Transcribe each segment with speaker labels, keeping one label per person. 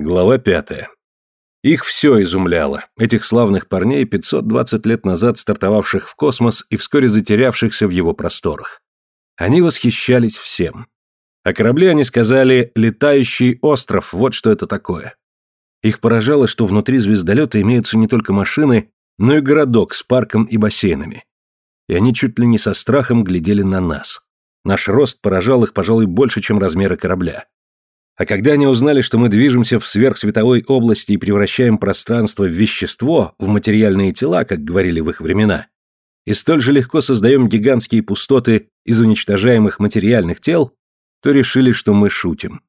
Speaker 1: Глава пятая. Их все изумляло, этих славных парней, 520 лет назад стартовавших в космос и вскоре затерявшихся в его просторах. Они восхищались всем. О корабле они сказали «летающий остров», вот что это такое. Их поражало, что внутри звездолета имеются не только машины, но и городок с парком и бассейнами. И они чуть ли не со страхом глядели на нас. Наш рост поражал их, пожалуй, больше, чем размеры корабля. А когда они узнали, что мы движемся в сверхсветовой области и превращаем пространство в вещество, в материальные тела, как говорили в их времена, и столь же легко создаем гигантские пустоты из уничтожаемых материальных тел, то решили, что мы шутим.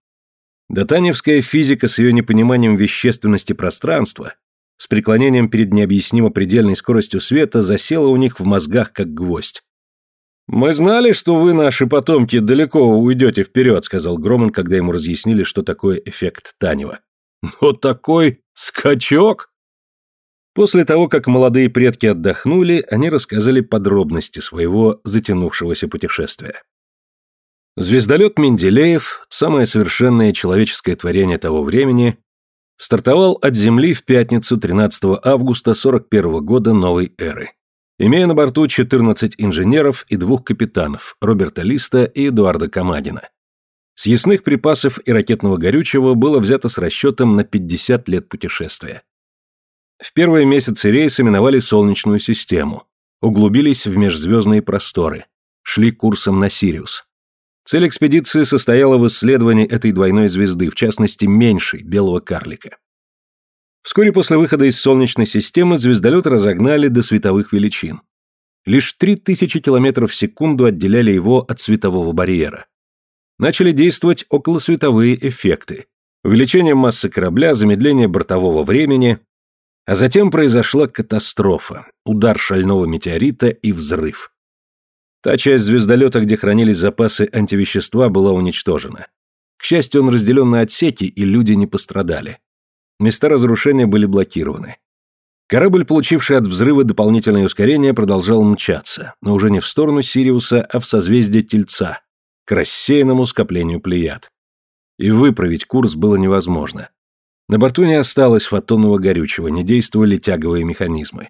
Speaker 1: Датаневская физика с ее непониманием вещественности пространства, с преклонением перед необъяснимо предельной скоростью света, засела у них в мозгах как гвоздь. «Мы знали, что вы, наши потомки, далеко уйдете вперед», сказал Громан, когда ему разъяснили, что такое эффект Танева. «Но такой скачок!» После того, как молодые предки отдохнули, они рассказали подробности своего затянувшегося путешествия. Звездолет Менделеев, самое совершенное человеческое творение того времени, стартовал от Земли в пятницу 13 августа 41 года новой эры имея на борту 14 инженеров и двух капитанов, Роберта Листа и Эдуарда Камадина. Съестных припасов и ракетного горючего было взято с расчетом на 50 лет путешествия. В первые месяцы рейса миновали Солнечную систему, углубились в межзвездные просторы, шли курсом на Сириус. Цель экспедиции состояла в исследовании этой двойной звезды, в частности меньшей, белого карлика. Вскоре после выхода из Солнечной системы звездолет разогнали до световых величин. Лишь 3000 км в секунду отделяли его от светового барьера. Начали действовать околосветовые эффекты. Увеличение массы корабля, замедление бортового времени, а затем произошла катастрофа, удар шального метеорита и взрыв. Та часть звездолета, где хранились запасы антивещества, была уничтожена. К счастью, он разделен на отсеки, и люди не пострадали. Места разрушения были блокированы. Корабль, получивший от взрыва дополнительное ускорение, продолжал мчаться, но уже не в сторону Сириуса, а в созвездие Тельца, к рассеянному скоплению Плеяд. И выправить курс было невозможно. На борту не осталось фотонного горючего, не действовали тяговые механизмы.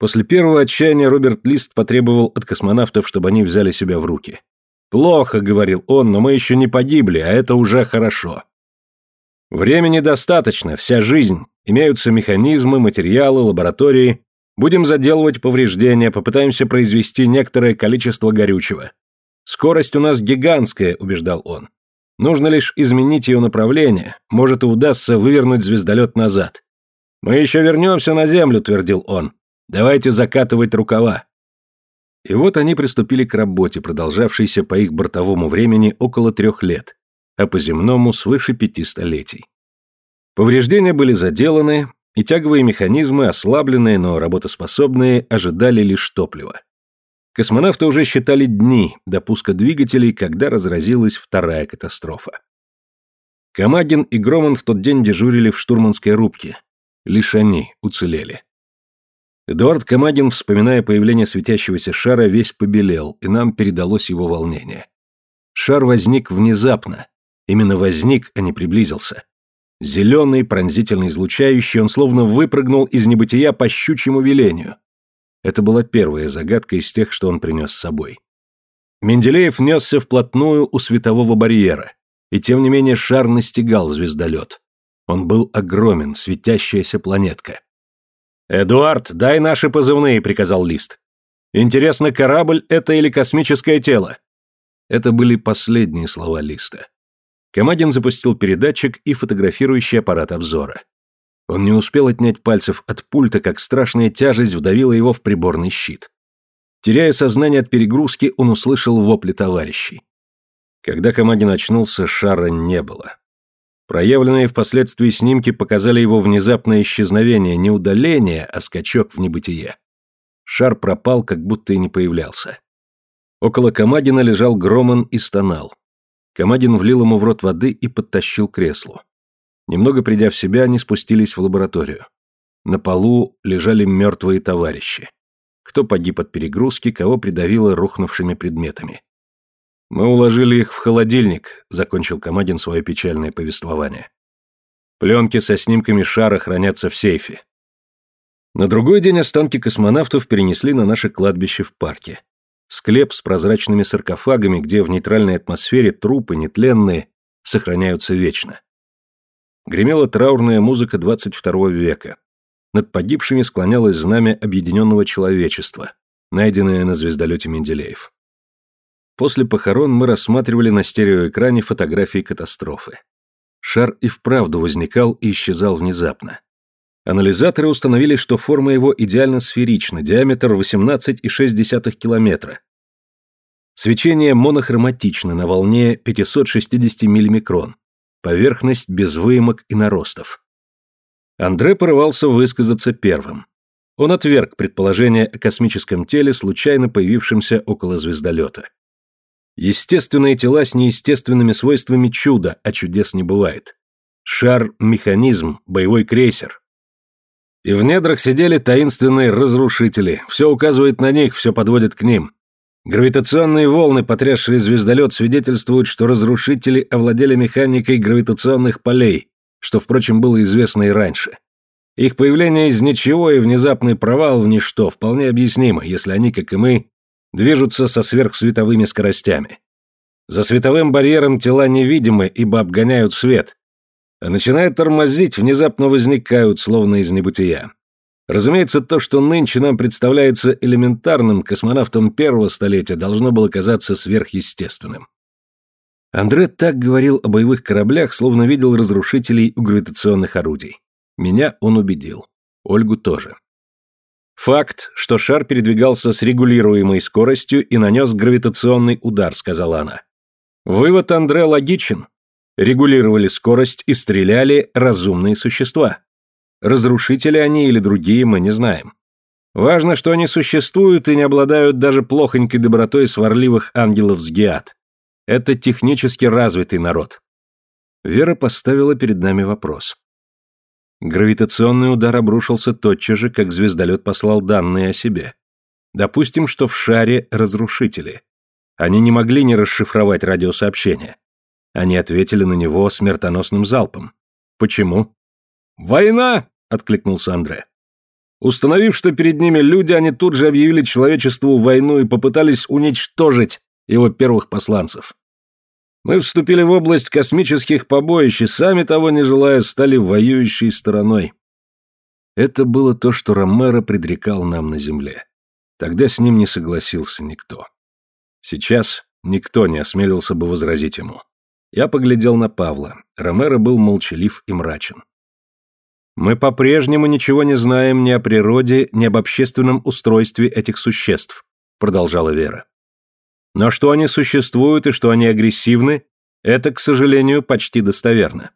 Speaker 1: После первого отчаяния Роберт Лист потребовал от космонавтов, чтобы они взяли себя в руки. «Плохо», — говорил он, — «но мы еще не погибли, а это уже хорошо. Времени достаточно, вся жизнь. Имеются механизмы, материалы, лаборатории. Будем заделывать повреждения, попытаемся произвести некоторое количество горючего. Скорость у нас гигантская, убеждал он. Нужно лишь изменить ее направление, может и удастся вывернуть звездолет назад. Мы еще вернемся на Землю, твердил он. Давайте закатывать рукава. И вот они приступили к работе, продолжавшейся по их бортовому времени около трех лет а по земному свыше пяти столетий. Повреждения были заделаны, и тяговые механизмы, ослабленные, но работоспособные, ожидали лишь топлива. Космонавты уже считали дни до пуска двигателей, когда разразилась вторая катастрофа. Камагин и Громан в тот день дежурили в штурманской рубке. Лишь они уцелели. Эдуард Камагин, вспоминая появление светящегося шара, весь побелел, и нам передалось его волнение. Шар возник внезапно, Именно возник, а не приблизился. Зеленый, пронзительно излучающий, он словно выпрыгнул из небытия по щучьему велению. Это была первая загадка из тех, что он принес с собой. Менделеев несся вплотную у светового барьера, и тем не менее шар настигал звездолет. Он был огромен, светящаяся планетка. «Эдуард, дай наши позывные», — приказал Лист. «Интересно, корабль это или космическое тело?» Это были последние слова Листа. Камагин запустил передатчик и фотографирующий аппарат обзора. Он не успел отнять пальцев от пульта, как страшная тяжесть вдавила его в приборный щит. Теряя сознание от перегрузки, он услышал вопли товарищей. Когда Камагин очнулся, шара не было. Проявленные впоследствии снимки показали его внезапное исчезновение, не удаление, а скачок в небытие. Шар пропал, как будто и не появлялся. Около Камагина лежал Громан и стонал. Камадин влил ему в рот воды и подтащил к креслу. Немного придя в себя, они спустились в лабораторию. На полу лежали мертвые товарищи. Кто погиб от перегрузки, кого придавило рухнувшими предметами. «Мы уложили их в холодильник», — закончил Камадин свое печальное повествование. Пленки со снимками шара хранятся в сейфе. На другой день останки космонавтов перенесли на наше кладбище в парке. Склеп с прозрачными саркофагами, где в нейтральной атмосфере трупы, нетленные, сохраняются вечно. Гремела траурная музыка 22 века. Над погибшими склонялось знамя объединенного человечества, найденное на звездолете Менделеев. После похорон мы рассматривали на стереоэкране фотографии катастрофы. Шар и вправду возникал и исчезал внезапно. Анализаторы установили, что форма его идеально сферична, диаметр 18,6 километра. Свечение монохроматично на волне 560 миллимикрон. Поверхность без выемок и наростов. Андре порывался высказаться первым. Он отверг предположение о космическом теле, случайно появившемся около звездолета. Естественные тела с неестественными свойствами чудо, а чудес не бывает. Шар – механизм, боевой крейсер. И в недрах сидели таинственные разрушители. Все указывает на них, все подводит к ним. Гравитационные волны, потрясшие звездолет, свидетельствуют, что разрушители овладели механикой гравитационных полей, что, впрочем, было известно и раньше. Их появление из ничего и внезапный провал в ничто вполне объяснимо, если они, как и мы, движутся со сверхсветовыми скоростями. За световым барьером тела невидимы, ибо обгоняют свет, начинает тормозить, внезапно возникают, словно из небытия. Разумеется, то, что нынче нам представляется элементарным космонавтом первого столетия, должно было казаться сверхъестественным. Андре так говорил о боевых кораблях, словно видел разрушителей у гравитационных орудий. Меня он убедил. Ольгу тоже. Факт, что шар передвигался с регулируемой скоростью и нанес гравитационный удар, сказала она. Вывод Андре логичен регулировали скорость и стреляли разумные существа. Разрушители они или другие мы не знаем. Важно, что они существуют и не обладают даже плохонькой добротой сварливых ангелов с геат. Это технически развитый народ. Вера поставила перед нами вопрос. Гравитационный удар обрушился тотчас же, как звездолет послал данные о себе. Допустим, что в шаре разрушители. Они не могли не расшифровать радиосообщение. Они ответили на него смертоносным залпом. Почему? «Война!» — откликнулся Андре. Установив, что перед ними люди, они тут же объявили человечеству войну и попытались уничтожить его первых посланцев. Мы вступили в область космических побоищ и, сами того не желая, стали воюющей стороной. Это было то, что Ромеро предрекал нам на Земле. Тогда с ним не согласился никто. Сейчас никто не осмелился бы возразить ему. Я поглядел на Павла. Ромеро был молчалив и мрачен. «Мы по-прежнему ничего не знаем ни о природе, ни об общественном устройстве этих существ», продолжала Вера. «Но что они существуют и что они агрессивны, это, к сожалению, почти достоверно.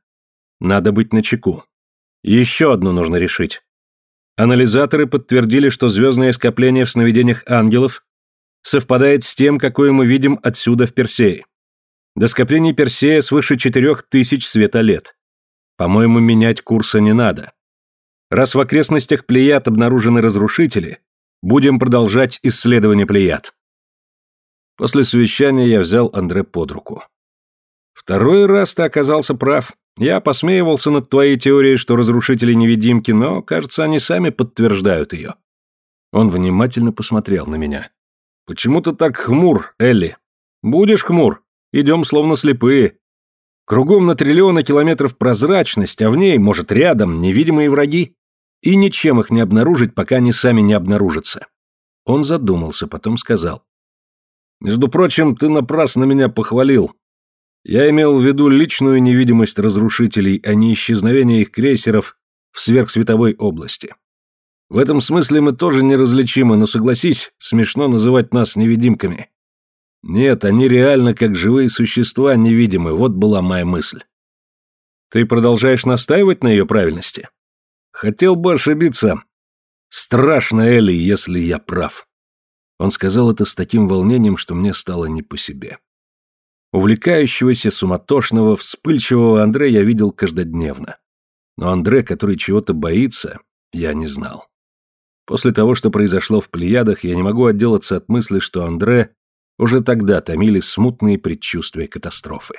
Speaker 1: Надо быть начеку. Еще одно нужно решить. Анализаторы подтвердили, что звездное скопление в сновидениях ангелов совпадает с тем, какое мы видим отсюда в Персее. До скоплений Персея свыше четырех тысяч светолет. По-моему, менять курса не надо. Раз в окрестностях Плеяд обнаружены разрушители, будем продолжать исследование Плеяд. После совещания я взял Андре под руку. Второй раз ты оказался прав. Я посмеивался над твоей теорией, что разрушители невидимки, но, кажется, они сами подтверждают ее. Он внимательно посмотрел на меня. Почему ты так хмур, Элли? Будешь хмур? Идем словно слепые. Кругом на триллионы километров прозрачность, а в ней, может, рядом, невидимые враги. И ничем их не обнаружить, пока они сами не обнаружатся. Он задумался, потом сказал. «Между прочим, ты напрасно меня похвалил. Я имел в виду личную невидимость разрушителей, а не исчезновение их крейсеров в сверхсветовой области. В этом смысле мы тоже неразличимы, но согласись, смешно называть нас невидимками. Нет, они реально как живые существа невидимы, вот была моя мысль. Ты продолжаешь настаивать на ее правильности? Хотел бы ошибиться. Страшно, Элли, если я прав. Он сказал это с таким волнением, что мне стало не по себе. Увлекающегося, суматошного, вспыльчивого Андре я видел каждодневно. Но Андре, который чего-то боится, я не знал. После того, что произошло в Плеядах, я не могу отделаться от мысли, что Андре уже тогда томили смутные предчувствия катастрофы.